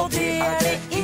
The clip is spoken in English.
Faut dire aller